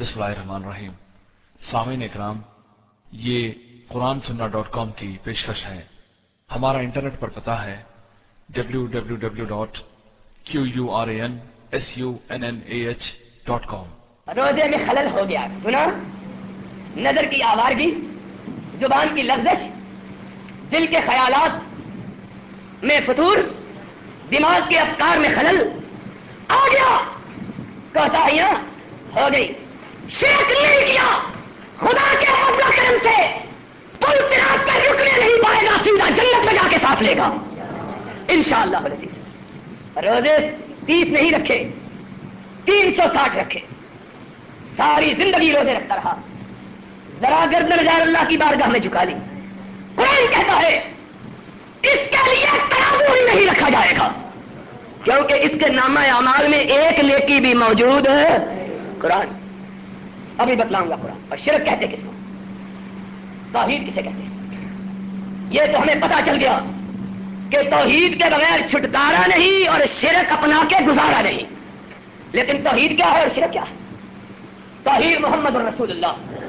بسم اللہ الرحمن الرحیم سامعین اکرام یہ قرآن سننا ڈاٹ کام کی پیشکش ہے۔ ہمارا انٹرنیٹ پر پتا ہے W W W dot Q U R A N S U N N A H dot com روزے میں خلل ہو گیا۔ سنا نظر کی آوارگی، زبان کی لفزش دل کے خیالات میں فطور، دماغ کے افکار میں خلل۔ آ گیا۔ کہتا ہو گئی۔ شرک نہیں کیا۔ خدا کے فضل کرم سے پل سراج پر رکنے نہیں پائے گا، سیدھا جنت میں جا کے ساتھ لے گا۔ ان شاء اللہ روزے تیس نہیں رکھے، تین سو ساٹھ رکھے۔ ساری زندگی روزے رکھتا رہا۔ ذرا گردن ہزار اللہ کی بارگاہ میں جھکا لی۔ قرآن کہتا ہے، اس کے لیے ترازو ہی نہیں رکھا جائے گا۔ کیونکہ اس کے نامہ اعمال میں ایک نیکی بھی موجود ہے۔ قرآن ابھی بتلاؤں گا قرآن اور شرک کہتے کس کو؟ توحید کسے کہتے ہیں؟ یہ تو ہمیں پتا چل گیا کہ توحید کے بغیر چھٹکارا نہیں اور شرک اپنا کے گزارا نہیں۔ لیکن توحید کیا ہے اور شرک کیا ہے؟ توحید محمد الرسول اللہ۔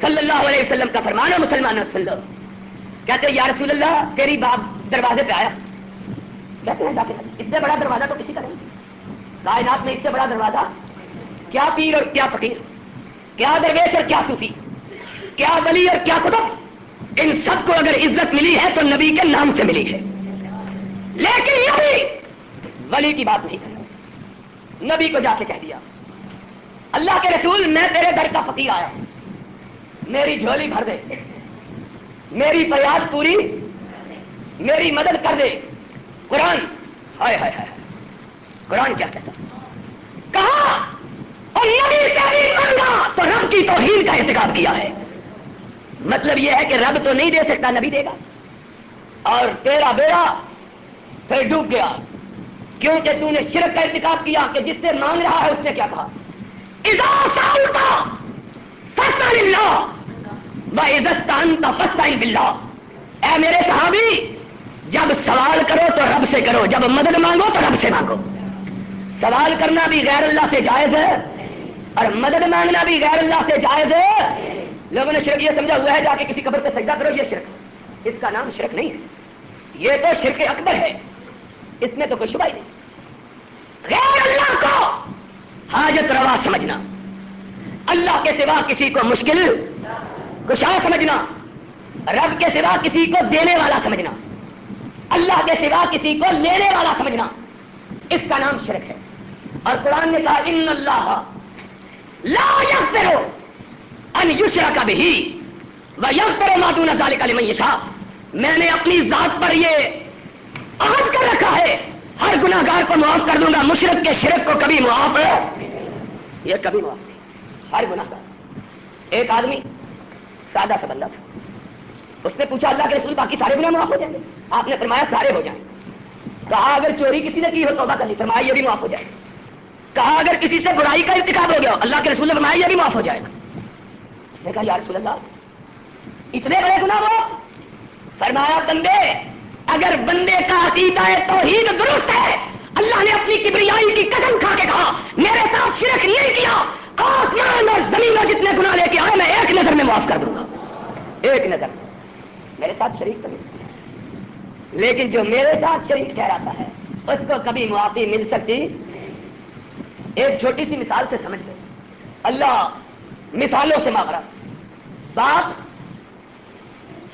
صلی اللہ علیہ وسلم کا فرمان ہے، مسلمان رسول کہتے ہیں، یا رسول اللہ، تیری باپ دروازے پہ آیا۔ کہتے ہیں اس سے بڑا دروازہ تو کسی کا نہیں۔ کائنات میں اس سے بڑا دروازہ، کیا پیر اور کیا فقیر۔ کیا درویش اور کیا صوفی؟ کیا ولی اور کیا کتب ان سب کو اگر عزت ملی ہے تو نبی کے نام سے ملی ہے۔ لیکن یہ بھی ولی کی بات نہیں کر نبی کو جا کے کہہ دیا۔ اللہ کے رسول، میں تیرے گھر کا فقیر آیا۔ میری جھولی بھر دے۔ میری فریاد پوری۔ میری مدد کر دے۔ قرآن۔ ہائے ہائے ہائے۔ قرآن کیا کہتا کہا اور نبی سے بھی مانگا تو رب کی توہین کا احتکاب کیا ہے۔ مطلب یہ ہے کہ رب تو نہیں دے سکتا، نبی دے گا۔ اور تیرا بیڑا پھر ڈوب گیا۔ کیونکہ تو نے شرک کا ارتکاب کیا کہ جس سے مانگ رہا ہے اس نے کیا کہا؟ بلّہ اے میرے صحابی، جب سوال کرو تو رب سے کرو، جب مدد مانگو تو رب سے مانگو۔ سوال کرنا بھی غیر اللہ سے جائز ہے۔ اور مدد مانگنا بھی غیر اللہ سے جائز ہے۔ لوگوں نے شرک یہ سمجھا ہوا ہے جا کے کسی قبر سے سجدہ کرو، یہ شرک۔ اس کا نام شرک نہیں ہے۔ یہ تو شرک اکبر ہے۔ اس میں تو کوئی شبہ ہی نہیں۔ غیر اللہ کو حاجت روا سمجھنا۔ اللہ کے سوا کسی کو مشکل کشا سمجھنا۔ رب کے سوا کسی کو دینے والا سمجھنا۔ اللہ کے سوا کسی کو لینے والا سمجھنا۔ اس کا نام شرک ہے۔ اور قرآن نے کہا، ان اللہ لا یغفرو ان یشرا کا بھی وہ یگ کرو ماتون ظال کا میں نے اپنی ذات پر یہ عہد کر رکھا ہے، ہر گناہ گار کو معاف کر دوں گا، مشرق کے شرک کو کبھی معاف، یہ کبھی معاف نہیں، ہر گناہ گار ایک آدمی سادہ سا بندہ تھا، اس نے پوچھا، اللہ کے رسول باقی سارے گناہ معاف ہو جائیں گے؟ آپ نے فرمایا سارے ہو جائیں۔ کہا، اگر چوری کسی نے کی ہو توبہ کر لی، فرمایا یہ بھی معاف ہو جائے۔ کہا اگر کسی سے برائی کا انتخاب ہو گیا اللہ کے رسول نے فرمایا یہ بھی معاف ہو جائے گا۔ اس کہا، یا رسول اللہ، اتنے بڑے گناہ ہو۔ فرمایا، بندے، اگر بندے کا عقیدہ ہے توحید درست ہے، اللہ نے اپنی کبریائی کی قدم کھا کے کہا، میرے ساتھ شرک نہیں کیا، آسمان اور زمین اور جتنے گناہ لے کے آئے، میں ایک نظر میں معاف کر دوں گا۔ ایک نظر۔ میرے ساتھ شریک تو نہیں۔ لیکن جو میرے ساتھ شریک ٹھہراتا ہے، اس کو کبھی معافی مل سکتی ایک چھوٹی سی مثال سے سمجھ لو اللہ مثالوں سے ماغرا باپ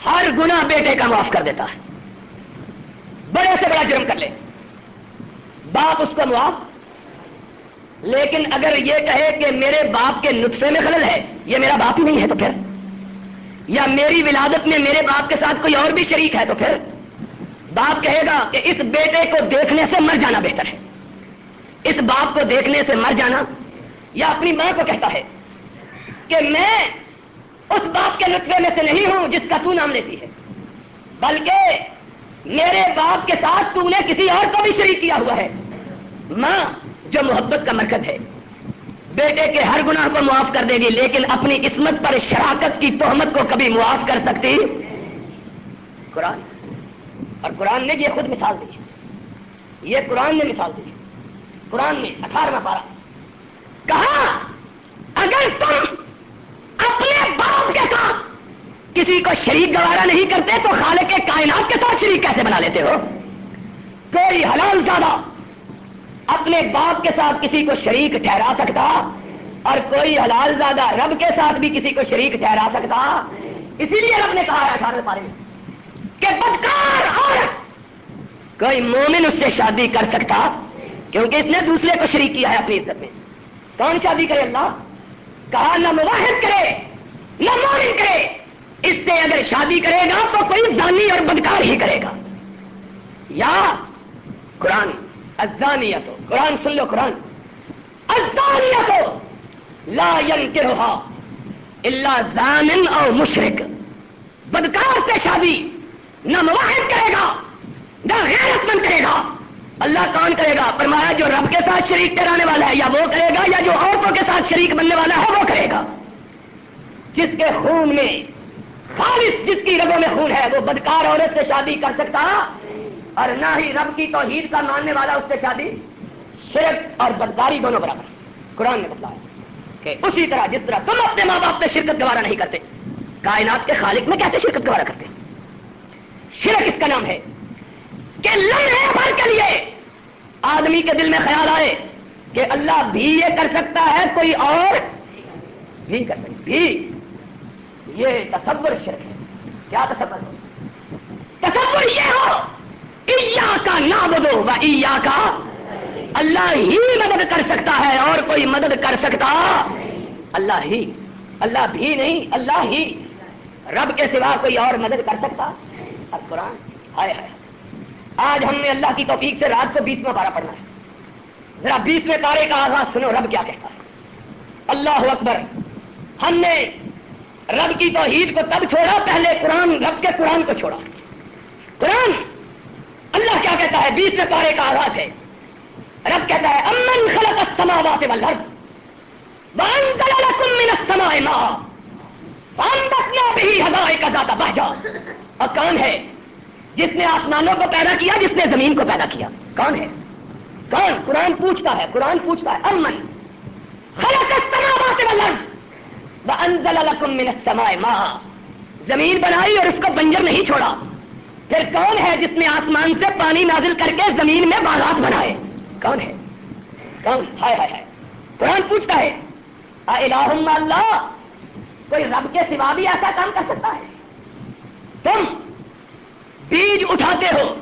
ہر گنا بیٹے کا معاف کر دیتا ہے۔ بڑے سے بڑا جرم کر لے۔ باپ اس کو معاف، لیکن اگر یہ کہے کہ میرے باپ کے نطفے میں خلل ہے، یہ میرا باپ ہی نہیں ہے تو پھر؟ یا میری ولادت میں میرے باپ کے ساتھ کوئی اور بھی شریک ہے تو پھر؟ باپ کہے گا کہ اس بیٹے کو دیکھنے سے مر جانا بہتر ہے۔ اس باپ کو دیکھنے سے مر جانا یا اپنی ماں کو کہتا ہے کہ میں اس باپ کے نطفے میں سے نہیں ہوں جس کا تو نام لیتی ہے، بلکہ میرے باپ کے ساتھ تو نے کسی اور کو بھی شریک کیا ہوا ہے۔ ماں جو محبت کا مرکز ہے، بیٹے کے ہر گناہ کو معاف کر دے گی، لیکن اپنی قسمت پر شراکت کی تہمت کو کبھی معاف کر سکتی؟ قرآن۔ اور قرآن نے یہ خود مثال دی۔ یہ قرآن نے مثال دی۔ قرآن میں اٹھارہ پارا۔ کہا، اگر تم اپنے باپ کے ساتھ کسی کو شریک گوارا نہیں کرتے، تو خالق کے کائنات کے ساتھ شریک کیسے بنا لیتے ہو؟ کوئی حلال زیادہ اپنے باپ کے ساتھ کسی کو شریک ٹھہرا سکتا اور کوئی حلال زیادہ رب کے ساتھ بھی کسی کو شریک ٹھہرا سکتا؟ اسی لیے رب نے کہا ہے اٹھارہ پارے میں کہ بدکار اور کوئی مومن اس سے شادی کر سکتا کیونکہ اس نے دوسرے کو شریک کیا ہے اپنی عزت میں۔ کون شادی کرے اللہ؟ کہا، نہ مواحد کرے، نہ مومن کرے۔ اس سے اگر شادی کرے گا تو کوئی زانی اور بدکار ہی کرے گا۔ یا قرآن ازانیہ تو قرآن سن لو، قرآن۔ ازانیہ تو لا ينکرہا الا زامن اور مشرق بدکار سے شادی، نہ مواحد کرے گا، نہ غیرت مند کرے گا۔ اللہ کون کرے گا؟ فرمایا جو رب کے ساتھ شریک کرانے والا ہے، یا وہ کرے گا، یا جو عورتوں کے ساتھ شریک بننے والا ہے، وہ کرے گا۔ جس کے خون میں خالص، جس کی رگوں میں خون ہے، وہ بدکار عورت سے شادی کر سکتا، اور نہ ہی رب کی توحید کا ماننے والا اس سے شادی، شرک اور بدکاری دونوں برابر قرآن نے بتلایا کہ اسی طرح جس طرح تم اپنے ماں باپ میں شرکت گوارا نہیں کرتے، کائنات کے خالق میں کیسے شرکت گوارا کرتے؟ شرک اس کا نام ہے کہ لمحے بھر کے لیے۔ آدمی کے دل میں خیال آئے کہ اللہ بھی یہ کر سکتا ہے، کوئی اور بھی کر سکتا۔ بھی یہ تصور شرک ہے۔ کیا تصور ہو تصور یہ ہو، ایا کا نہ بدو و کا اللہ ہی مدد کر سکتا ہے اور کوئی مدد کر سکتا اللہ ہی۔ اللہ بھی نہیں، اللہ ہی۔ رب کے سوا کوئی اور مدد کر سکتا۔ اور قرآن ہائے ہائے آج ہم نے اللہ کی توفیق سے رات کو بیسواں پارا پڑھنا ہے۔ ذرا بیسویں پارے کا آغاز سنو، رب کیا کہتا ہے؟ اللہ اکبر، ہم نے رب کی توحید کو تب چھوڑا پہلے قرآن رب کے قرآن کو چھوڑا۔ قرآن اللہ کیا کہتا ہے؟ بیسویں پارے کا آغاز ہے۔ رب کہتا ہے، امن خلق السماوات والارض، وانزل لكم من السماء ماء، فانبتنا به حدائق ذات بهجا اور کون ہے؟ جس نے آسمانوں کو پیدا کیا، جس نے زمین کو پیدا کیا۔ کون ہے؟ کون؟ قرآن پوچھتا ہے، قرآن پوچھتا ہے۔ امن۔ خلق السماوات والارض۔ وانزل لكم من السماء ماء۔ زمین بنائی اور اس کو بنجر نہیں چھوڑا۔ پھر کون ہے جس نے آسمان سے پانی نازل کر کے زمین میں باغات بنائے؟ کون ہے؟ کون؟ ہائے ہائے ہائے۔ قرآن پوچھتا ہے الہ اللہ، کوئی رب کے سوا بھی ایسا کام کر سکتا ہے؟ تم بیج اٹھاتے ہو،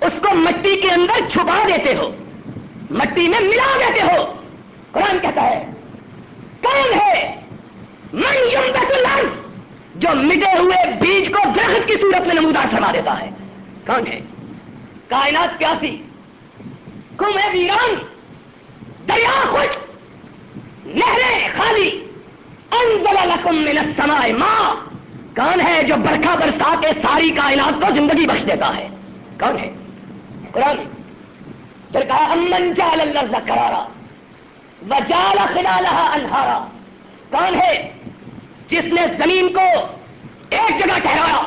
اس کو مٹی کے اندر چھپا دیتے ہو، مٹی میں ملا دیتے ہو۔ قرآن کہتا ہے، کون ہے من یمبت اللہ جو مٹے ہوئے بیج کو درخت کی صورت میں نمودار فرما دیتا ہے۔ کون ہے؟ کائنات پیاسی کنویں ویران، دریا خوش نہریں خالی، انزل لکم من السماء ماں کون ہے جو برکھا برسا کے ساری کائنات کو زندگی بخش دیتا ہے۔ کون ہے۔ قرآن پھر کہا، امن جال اللہ کرارا وجال خلالہ انہارا۔ کون ہے۔ جس نے زمین کو ایک جگہ ٹھہرایا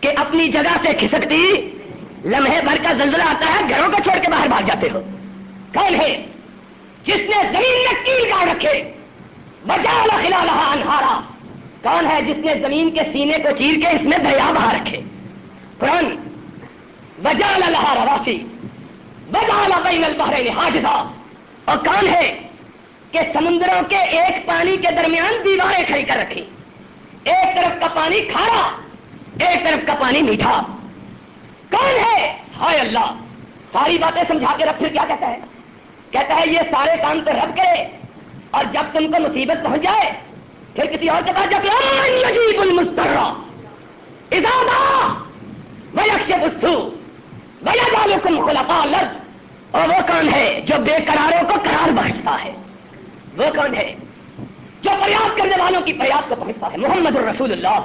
کہ اپنی جگہ سے کھسکتی، لمحے بھر کا زلزلہ آتا ہے، گھروں کو چھوڑ کے باہر بھاگ جاتے ہو۔ کون ہے۔ جس نے زمین میں کیل گاڑ رکھے بجا خلا انہارا۔ کون ہے جس نے زمین کے سینے کو چیر کے اس میں دریا بہا رکھے؟ قرآن بجا لہارا راسی بجا بین البحرین حاجزہ اور کون ہے کہ سمندروں کے ایک پانی کے درمیان دیواریں کھڑی کر رکھی؟ ایک طرف کا پانی کھارا، ایک طرف کا پانی میٹھا۔ کون ہے؟ ہائے اللہ، ساری باتیں سمجھا کے رب پھر کیا کہتا ہے؟ کہتا ہے یہ سارے کام تو رب کرے، اور جب تم کو مصیبت پہنچ جائے پھر کسی اور کے پاس جا کے المسترا ادارہ ویکش بستو بیا جالو کم خلا لرد اور وہ کون ہے جو بے قراروں کو قرار بخشتا ہے؟ وہ کون ہے جو فریاد کرنے والوں کی فریاد کو پہنچتا ہے؟ محمد الرسول اللہ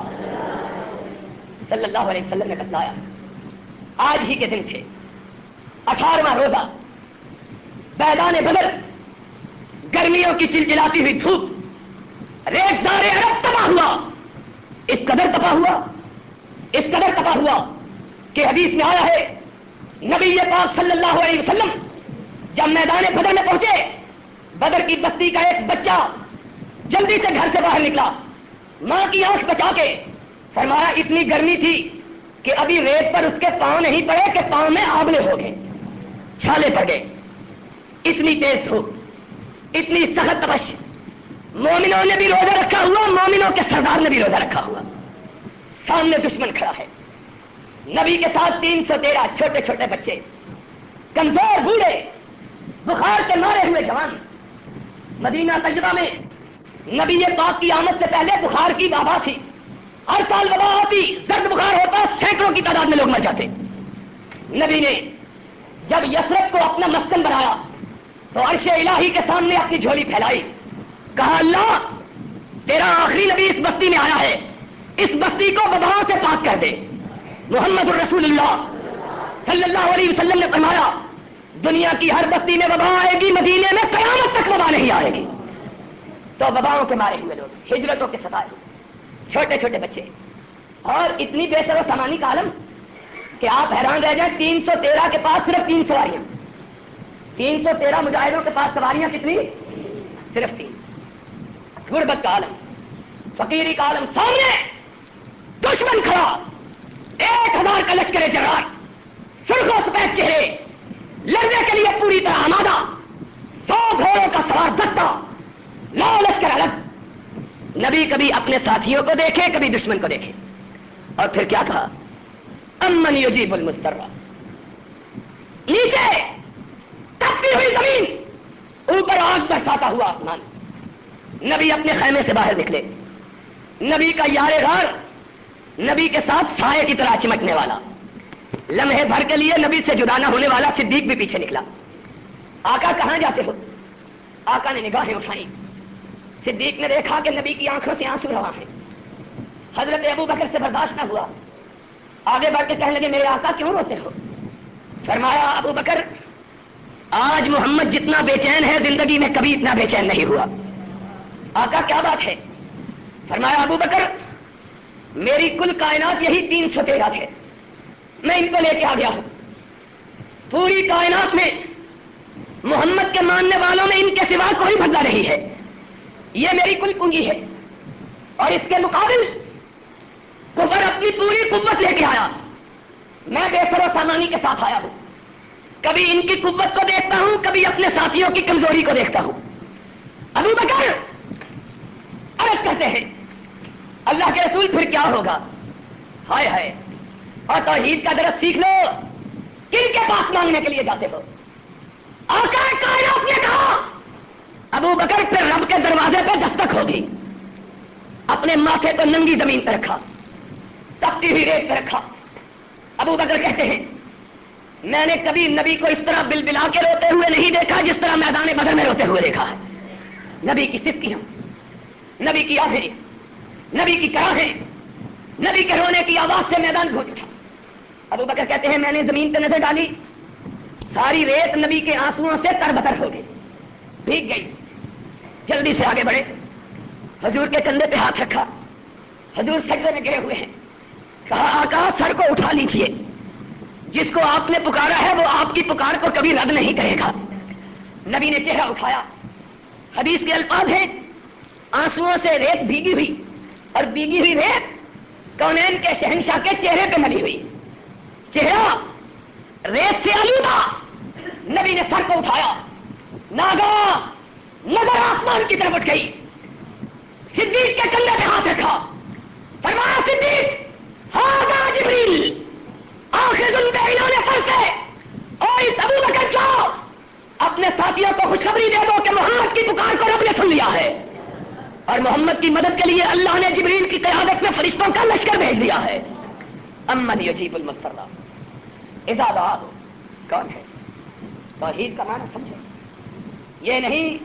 صلی اللہ علیہ وسلم نے بتلایا۔ آج ہی کے دن تھے اٹھارہواں روزہ، میدان بدل گرمیوں کی چلچلاتی ہوئی دھوپ ریت سارے ارب تباہ ہوا۔ اس قدر تباہ ہوا، اس قدر تباہ ہوا کہ حدیث میں آیا ہے، نبی پاک صلی اللہ علیہ وسلم جب میدان بدر میں پہنچے، بدر کی بستی کا ایک بچہ جلدی سے گھر سے باہر نکلا۔ ماں کی آنکھ بچا کے فرمایا، اتنی گرمی تھی کہ ابھی ریت پر اس کے پاؤں نہیں پڑے کہ پاؤں میں آبلے ہو گئے، چھالے پڑ گئے۔ اتنی تیز دھوپ، اتنی سخت تبش مومنوں نے بھی روزہ رکھا ہوا، مومنوں کے سردار نے بھی روزہ رکھا ہوا۔ سامنے دشمن کھڑا ہے۔ نبی کے ساتھ تین سو تیرہ چھوٹے چھوٹے بچے، کمزور بوڑھے، بخار کے مارے ہوئے جوان۔ مدینہ تجربہ میں نبی پاک کی آمد سے پہلے بخار کی بابا تھی۔ ہر سال وبا آتی، درد بخار ہوتا، سینکڑوں کی تعداد میں لوگ مر جاتے۔ نبی نے جب یسرت کو اپنا مسکن بنایا، تو عرش الہی کے سامنے اپنی جھولی پھیلائی۔ کہا، اللہ، تیرا آخری نبی اس بستی میں آیا ہے. اس بستی کو وباؤں سے پاک کر دے. محمد الرسول اللہ صلی اللہ علیہ وسلم نے فرمایا، دنیا کی ہر بستی میں وبا آئے گی، مدینے میں قیامت تک وبا نہیں آئے گی. تو وباؤں کے مارے ہوئے لوگ، ہجرتوں کے ستائے چھوٹے چھوٹے بچے. اور اتنی بے سر و سامانی کا عالم کہ آپ حیران رہ جائیں، تین سو تیرہ کے پاس صرف تین سواریاں. تین سو تیرہ مجاہدوں کے پاس سواریاں کتنی؟ صرف تین. غربت کا عالم، فقیری کا عالم سامنے، دشمن کھڑا، ایک ہزار کا لشکر جرار سرخ و سفید چہرے، لڑنے کے لیے پوری طرح آمادہ، سو گھوڑوں کا سوار دستا لا لشکر الگ۔ نبی کبھی اپنے ساتھیوں کو دیکھے، کبھی دشمن کو دیکھے۔ اور پھر کیا کہا؟ امن یجیب المسترا نیچے، تپتی ہوئی زمین، اوپر آگ برساتا ہوا آسمان۔ نبی اپنے خیمے سے باہر نکلے۔ نبی کا یار گھر نبی کے ساتھ سائے کی طرح چمکنے والا۔ لمحے بھر کے لیے نبی سے جدا نہ ہونے والا صدیق بھی پیچھے نکلا۔ آقا کہاں جاتے ہو؟ آقا نے نگاہیں اٹھائی صدیق نے دیکھا کہ نبی کی آنکھوں سے آنسو رہا ہے حضرت ابو بکر سے برداشت نہ ہوا۔ آگے بڑھ کے کہنے لگے، میرے آقا کیوں روتے ہو؟ فرمایا، ابو بکر، آج محمد جتنا بے چین ہے، زندگی میں کبھی اتنا بے چین نہیں ہوا۔ آقا کیا بات ہے؟ فرمایا ابو بکر، میری کل کائنات یہی تین سو تیرہ تھے۔ میں ان کو لے کے آ گیا ہوں۔ پوری کائنات میں محمد کے ماننے والوں میں ان کے سوا کوئی بدلا نہیں ہے۔ یہ میری کل کنجی ہے۔ اور اس کے مقابل کفر اپنی پوری قوت لے کے آیا۔ میں بے سر و سامانی کے ساتھ آیا ہوں۔ کبھی ان کی قوت کو دیکھتا ہوں، کبھی اپنے ساتھیوں کی کمزوری کو دیکھتا ہوں۔ ابو بکر عرض کرتے ہیں۔ اللہ کے رسول پھر کیا ہوگا؟ ہائے ہائے، اور توحید کا درس سیکھ لو۔ کن کے پاس مانگنے کے لیے جاتے ہو؟ آقا کائنات نے کہا، ابو بکر پھر رب کے دروازے پہ دستک ہوگی۔ اپنے ماتھے کو ننگی زمین پہ رکھا، تپتی ہوئی ریت پہ رکھا۔ ابو بکر کہتے ہیں، میں نے کبھی نبی کو اس طرح بل بلا کے روتے ہوئے نہیں دیکھا جس طرح میدان بدر میں روتے ہوئے دیکھا ہے۔ نبی کی سسکیاں نبی کی آہیں نبی کی کراہیں، نبی کے رونے کی آواز سے میدان گھوٹ اٹھا۔ ابو بکر کہتے ہیں، میں نے زمین پہ نظر ڈالی۔ ساری ریت نبی کے آنسو سے تر بتر ہو گئی، بھیگ گئی۔ جلدی سے آگے بڑھے۔ حضور کے کندھے پہ ہاتھ رکھا۔ حضور سجدے میں گرے ہوئے ہیں۔ کہا آقا سر کو اٹھا لیجیے جس کو آپ نے پکارا ہے، وہ آپ کی پکار کو کبھی رد نہیں کرے گا۔ نبی نے چہرہ اٹھایا۔ حدیث کے الفاظ ہیں آنسو سے ریت بھیگی ہوئی اور بیگی ہوئی ریت کونین کے شہنشاہ کے چہرے پہ ملی ہوئی۔ چہرہ ریت سے آلودہ نبی نے سر کو اٹھایا۔ ناگا نظر آسمان کی طرف اٹھ گئی۔ صدیق کے کندھے پہ ہاتھ رکھا۔ فرمایا، صدیق ہاں جبریل آخر انہوں نے فرسے اور ابو بکر جاؤ، اپنے ساتھیوں کو خوشخبری دے دو کہ محمد کی پکار کو رب نے سن لیا ہے۔ اور محمد کی مدد کے لیے اللہ نے جبریل کی قیادت میں فرشتوں کا لشکر بھیج دیا ہے۔ امن یجیب المسرہ اجازت کون ہے؟ توحید کا معنی سمجھے یہ نہیں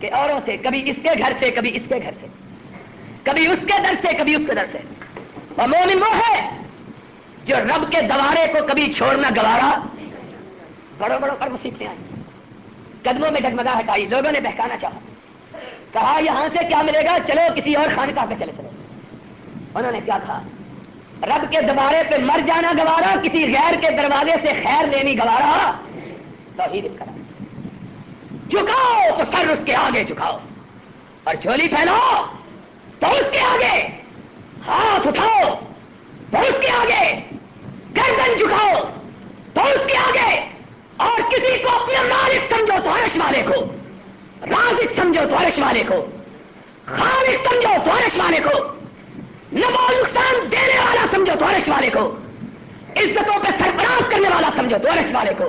کہ اوروں سے، کبھی اس کے گھر سے، کبھی اس کے گھر سے۔ کبھی اس کے در سے، کبھی اس کے در سے۔ اور مومن وہ ہے جو رب کے دوارے کو کبھی چھوڑنا گوارا۔ بڑوں بڑوں پر مصیبتیں آئی قدموں میں ڈگمگا ہٹائی، لوگوں نے بہکانا چاہا۔ کہا، یہاں سے کیا ملے گا؟ چلو کسی اور خان کا پہ چلے چلو. انہوں نے کیا کہا، رب کے دوارے پہ مر جانا گوارا، کسی غیر کے دروازے سے خیر لینی گوارا. تو ہی کرا جھکاؤ تو سر اس کے آگے جھکاؤ، اور جھولی پھیلاؤ تو اس کے آگے، ہاتھ اٹھاؤ تو اس کے آگے، گردن جھکاؤ تو اس کے آگے، اور کسی کو اپنے مالک سمجھو تو عرش والے کو۔ رازق سمجھو تو والے کو۔ خالق سمجھو تو والے کو۔ نمو نقصان دینے والا سمجھو تو والے کو۔ عزتوں پہ سرفراز کرنے والا سمجھو تو والے کو۔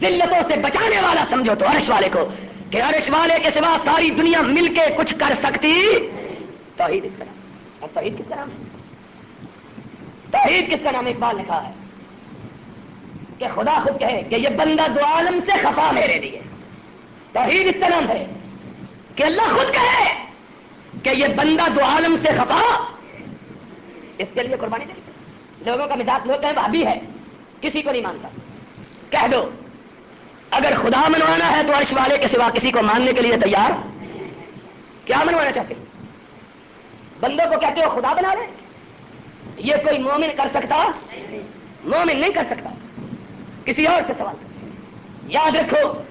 ذلتوں سے بچانے والا سمجھو تو والے کو۔ کہ عرش والے کے سوا ساری دنیا مل کے کچھ کر سکتی۔ توحید اس کا نام اب توحید کس کا نام ہے توحید کس کا نام اقبال لکھا ہے؟ کہ خدا خود کہے کہ یہ بندہ دو عالم سے خفا میرے لیے۔ توحید اس کا نام ہے کہ اللہ خود کہے کہ یہ بندہ دو عالم سے خفا اس کے لیے قربانی دے۔ لوگوں کا مزاج لوگ بھابھی ہے، کسی کو نہیں مانتا۔ کہہ دو، اگر خدا منوانا ہے تو عرش والے کے سوا کسی کو ماننے کے لیے تیار؟ کیا منوانا چاہتے بندوں کو کہتے ہو خدا بنا لے؟ یہ کوئی مومن کر سکتا؟ مومن نہیں کر سکتا۔ کسی اور سے سوال کر یاد رکھو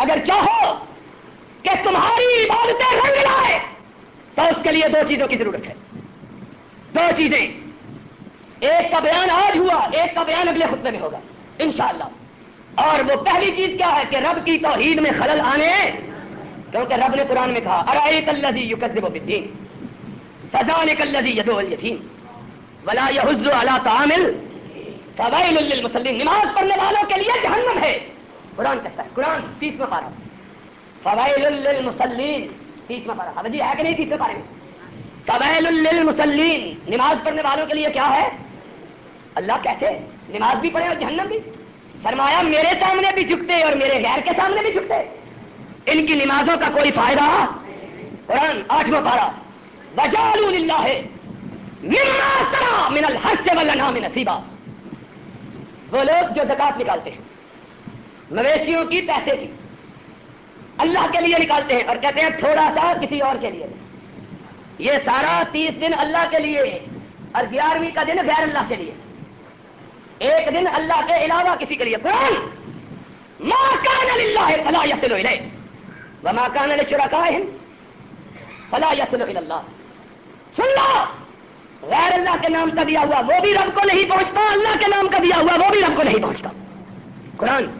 اگر چاہو کہ تمہاری عبادتیں رنگ لائے تو اس کے لیے دو چیزوں کی ضرورت ہے۔ دو چیزیں۔ ایک کا بیان آج ہوا، ایک کا بیان اگلے خطبے میں ہوگا، انشاءاللہ۔ اور وہ پہلی چیز کیا ہے کہ رب کی توحید میں خلل آنے، کیونکہ رب نے قرآن میں کہا ارے کلزی یو کس بدین سزا نے کلزی یدو التیم ولا یحز علی تعامل فوائل للمسلمین نماز پڑھنے والوں کے لیے جہنم ہے۔ قرآن کہتا ہے، قرآن تیسواں پارا فوائل للمسلمین تیسواں پارا حضرت جی ہے کہ نہیں تیسویں پارے میں؟ فوائل للمسلمین نماز پڑھنے والوں کے لیے کیا ہے؟ اللہ کیسے نماز بھی پڑھے اور جہنم بھی۔ فرمایا، میرے سامنے بھی جھکتے اور میرے غیر کے سامنے بھی جھکتے۔ ان کی نمازوں کا کوئی فائدہ؟ قرآن آٹھواں پارا بجالو اللہ ہے من الحر سے نصیبہ وہ لوگ جو زکات نکالتے ہیں۔ مویشیوں کی پیسے کی۔ اللہ کے لیے نکالتے ہیں اور کہتے ہیں تھوڑا سا کسی اور کے لیے۔ یہ سارا تیس دن اللہ کے لیے اور گیارہویں کا دن غیر اللہ کے لیے۔ ایک دن اللہ کے علاوہ کسی کے لیے۔ قرآن! ماں کان اللہ فلا یسل وما کان لشرکائہم فلا یسل اللہ سن لو غیر اللہ کے نام کا دیا ہوا، وہ بھی رب کو نہیں پہنچتا، اللہ کے نام کا دیا ہوا، وہ بھی رب کو نہیں پہنچتا۔ قرآن!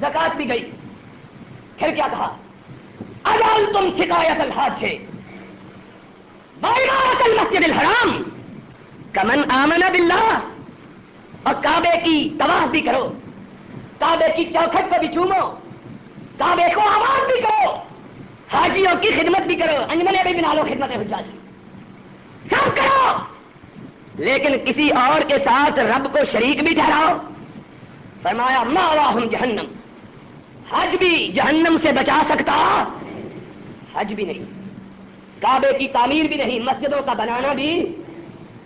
زکات بھی گئی۔ پھر کیا کہا؟ اگر تم شکایت الحاظ سے المسجد الحرام، کمن آمن باللہ اور کعبے کی تباہ بھی کرو۔ کعبے کی چوکھٹ کو بھی چومو۔ کعبے کو آواز بھی کرو۔ حاجیوں کی خدمت بھی کرو۔ انجمنے بھی بنا لو خدمت سب کرو۔ لیکن کسی اور کے ساتھ رب کو شریک بھی ٹھہراؤ۔ فرمایا ماوا ہم جہنم حج بھی جہنم سے بچا سکتا۔ حج بھی نہیں۔ کعبے کی تعمیر بھی نہیں، مسجدوں کا بنانا بھی۔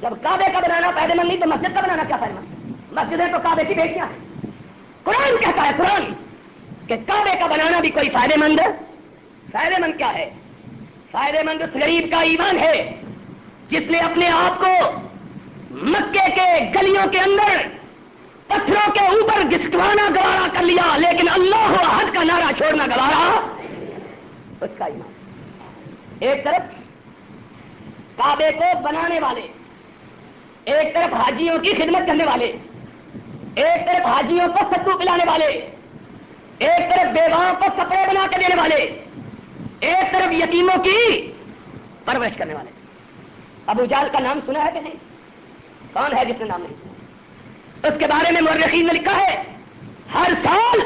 جب کعبے کا بنانا فائدے مند نہیں تو مسجد کا بنانا کیا فائدہ مند؟ مسجدیں تو کعبے کی بیٹیاں ہیں۔ قرآن کہتا ہے، قرآن، کہ کعبے کا بنانا بھی کوئی فائدے مند؟ فائدے مند کیا ہے؟ فائدے مند اس غریب کا ایمان ہے جس نے اپنے آپ کو مکے کے گلیوں کے اندر پتھروں کے اوپر گسکوانا گوارا کر لیا، لیکن اللہ حد کا نعرہ چھوڑنا گوارا، اس کا ایمان۔ ایک طرف کعبے کو بنانے والے، ایک طرف حاجیوں کی خدمت کرنے والے، ایک طرف حاجیوں کو ستو پلانے والے، ایک طرف بیواؤں کو کپڑے بنا کے دینے والے، ایک طرف یتیموں کی پرورش کرنے والے۔ ابو جال کا نام سنا ہے کہ نہیں؟ کون ہے جس نے نام نہیں اس کے بارے میں مرخین نے لکھا ہے، ہر سال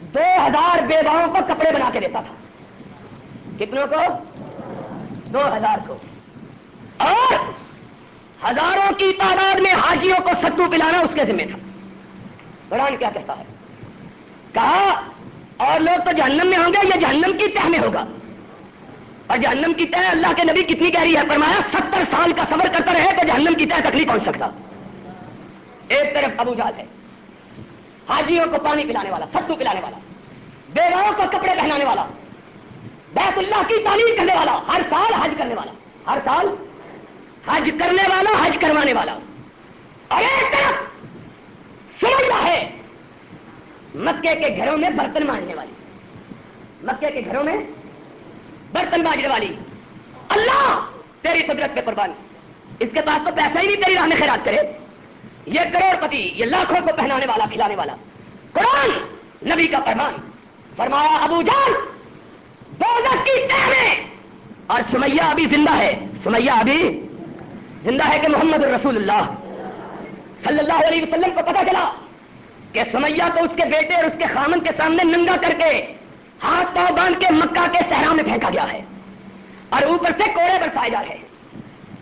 دو ہزار بیواؤں کو کپڑے بنا کے دیتا تھا۔ کتنوں کو؟ دو ہزار کو۔ اور ہزاروں کی تعداد میں حاجیوں کو ستو پلانا اس کے ذمہ تھا۔ قرآن کیا کہتا ہے؟ کہا، اور لوگ تو جہنم میں ہوں گے یا جہنم کی تہ میں ہوگا۔ اور جہنم کی تہ اللہ کے نبی کتنی کہہ رہی ہے، فرمایا، ستر سال کا صبر کرتا رہے تو جہنم کی تہ تک نہیں پہنچ سکتا۔ ایک طرف ابو جال ہے، حاجیوں کو پانی پلانے والا ستو پلانے والا بیواؤں کو کپڑے پہنانے والا، بیت اللہ کی تعلیم کرنے والا، ہر سال حج کرنے والا، ہر سال حج کرنے والا، حج کروانے والا۔ اور ایک طرف سمجھتا ہے، مکے کے گھروں میں برتن مانجنے والی، مکے کے گھروں میں برتن مانجنے والی۔ اللہ، تیری قدرت پہ قربانی اس کے پاس تو پیسہ ہی نہیں، تیری راہ میں خیرات کرے۔ یہ کروڑ پتی، یہ لاکھوں کو پہنانے والا کھلانے والا۔ قرآن، نبی کا فرمان۔ فرمایا، ابو جان دو کی میں اور سمیہ ابھی زندہ ہے۔ سمیہ ابھی زندہ ہے کہ محمد الرسول اللہ صلی اللہ علیہ وسلم کو پتا چلا کہ سمیہ کو اس کے بیٹے اور اس کے خامن کے سامنے ننگا کر کے ہاتھ پاؤ باندھ کے مکہ کے صحرا میں پھینکا گیا ہے۔ اور اوپر سے کوڑے برسائے جا رہے ہیں۔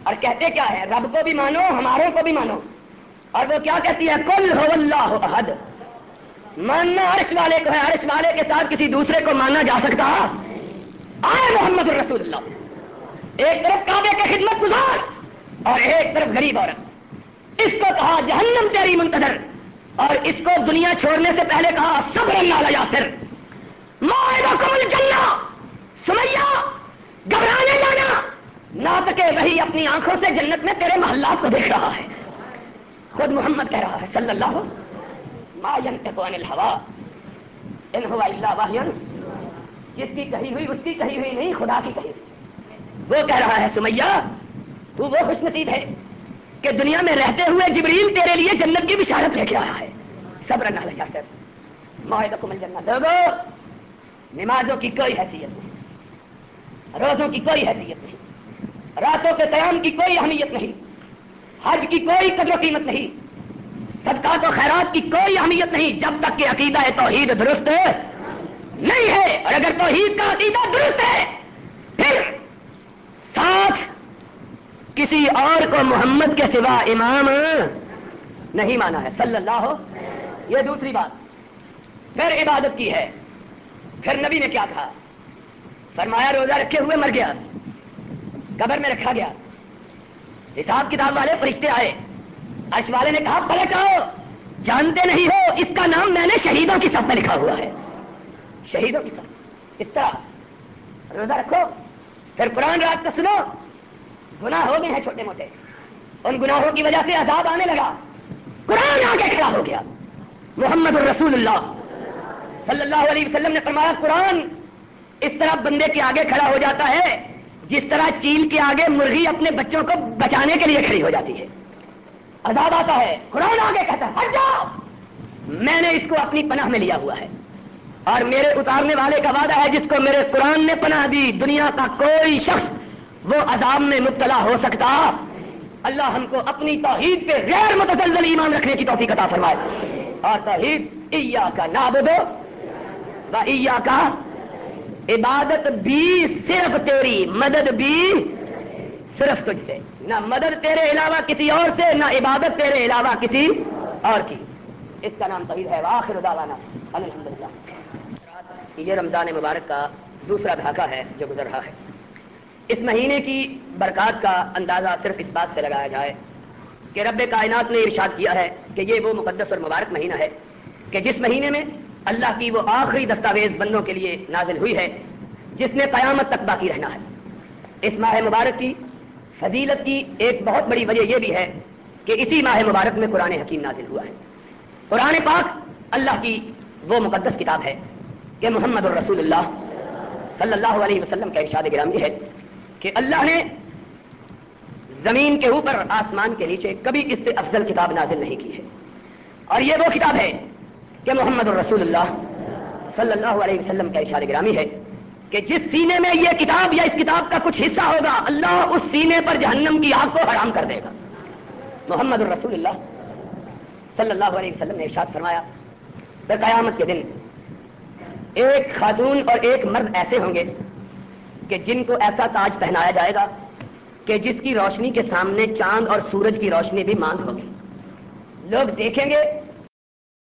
اور کہتے کیا ہے؟ رب کو بھی مانو، ہماروں کو بھی مانو۔ اور وہ کیا کہتی ہے کل ہو اللہ حد ماننا عرش والے کو ہے، عرش والے کے ساتھ کسی دوسرے کو ماننا جا سکتا؟ آئے محمد الرسول اللہ۔ ایک طرف کعبے کے خدمت گزار اور ایک طرف غریب عورت۔ اس کو کہا، جہنم تیری منتظر۔ اور اس کو دنیا چھوڑنے سے پہلے کہا سب رنگا یاسر۔ کمل چلنا سمیا گھبرانے جانا۔ نہ سکے وہی اپنی آنکھوں سے جنت میں تیرے محلات کو دیکھ رہا ہے۔ خود محمد کہہ رہا ہے، صلی اللہ ما ينطق عن الهوى ان هو الا وحي جس کی کہی ہوئی، اس کی کہی ہوئی نہیں، خدا کی کہی ہوئی۔ وہ کہہ رہا ہے، سمیہ، تو وہ خوش نصیب ہے کہ دنیا میں رہتے ہوئے جبریل تیرے لیے جنت کی بشارت لے کے آیا ہے۔ سب رنگ لگا سر معاہدہ کو مل جنت لوگوں نمازوں کی کوئی حیثیت نہیں، روزوں کی کوئی حیثیت نہیں، راتوں کے قیام کی کوئی اہمیت نہیں۔ حج کی کوئی قدر و قیمت نہیں۔ صدقات و خیرات کی کوئی اہمیت نہیں جب تک کہ عقیدہ توحید درست نہیں ہے۔ اور اگر توحید کا عقیدہ درست ہے، پھر ساتھ کسی اور کو محمد کے سوا امام نہیں مانا ہے۔ صلی اللہ ہو۔ یہ دوسری بات۔ پھر عبادت کی ہے۔ پھر نبی نے کیا کہا؟ فرمایا، روزہ رکھے ہوئے مر گیا۔ قبر میں رکھا گیا۔ حساب کتاب والے فرشتے آئے۔ عرش والے نے کہا، پلٹ آؤ۔ جانتے نہیں ہو، اس کا نام میں نے شہیدوں کی سب میں لکھا ہوا ہے۔ شہیدوں کی سب اس طرح روزہ رکھو۔ پھر قرآن رات کو سنو۔ گناہ ہو گئے ہیں چھوٹے موٹے۔ ان گناہوں کی وجہ سے عذاب آنے لگا۔ قرآن آگے کھڑا ہو گیا۔ محمد الرسول اللہ۔ صلی اللہ علیہ وسلم نے فرمایا، قرآن اس طرح بندے کے آگے کھڑا ہو جاتا ہے جس طرح چیل کے آگے مرغی اپنے بچوں کو بچانے کے لیے کھڑی ہو جاتی ہے۔ عذاب آتا ہے۔ قرآن آگے کہتا ہے، ہٹ جاؤ میں نے اس کو اپنی پناہ میں لیا ہوا ہے۔ اور میرے اتارنے والے کا وعدہ ہے، جس کو میرے قرآن نے پناہ دی، دنیا کا کوئی شخص وہ عذاب میں مبتلا ہو سکتا۔ اللہ ہم کو اپنی توحید پہ غیر متزلزل ایمان رکھنے کی توفیق عطا فرمائے۔ اور توحید ایا کا نابدو و ایا کا عبادت بھی صرف تیری، مدد بھی صرف تجھ سے۔ نہ مدد تیرے علاوہ کسی اور سے، نہ عبادت تیرے علاوہ کسی اور کی۔ اس کا نام توحید ہے آخر دعوانا الحمد للہ یہ رمضان مبارک کا دوسرا دھاکہ ہے جو گزر رہا ہے۔ اس مہینے کی برکات کا اندازہ صرف اس بات سے لگایا جائے کہ رب کائنات نے ارشاد کیا ہے کہ یہ وہ مقدس اور مبارک مہینہ ہے کہ جس مہینے میں اللہ کی وہ آخری دستاویز بندوں کے لیے نازل ہوئی ہے، جس نے قیامت تک باقی رہنا ہے۔ اس ماہ مبارک کی فضیلت کی ایک بہت بڑی وجہ یہ بھی ہے کہ اسی ماہ مبارک میں قرآن حکیم نازل ہوا ہے۔ قرآن پاک اللہ کی وہ مقدس کتاب ہے کہ محمد الرسول اللہ صلی اللہ علیہ وسلم کا ارشاد گرامی ہے کہ اللہ نے زمین کے اوپر آسمان کے نیچے کبھی اس سے افضل کتاب نازل نہیں کی ہے۔ اور یہ وہ کتاب ہے کہ محمد الرسول اللہ صلی اللہ علیہ وسلم کا ارشاد گرامی ہے کہ جس سینے میں یہ کتاب یا اس کتاب کا کچھ حصہ ہوگا، اللہ اس سینے پر جہنم کی آگ کو حرام کر دے گا۔ محمد الرسول اللہ صلی اللہ علیہ وسلم نے ارشاد فرمایا، پھر قیامت کے دن ایک خاتون اور ایک مرد ایسے ہوں گے کہ جن کو ایسا تاج پہنایا جائے گا کہ جس کی روشنی کے سامنے چاند اور سورج کی روشنی بھی مانگ ہوگی۔ لوگ دیکھیں گے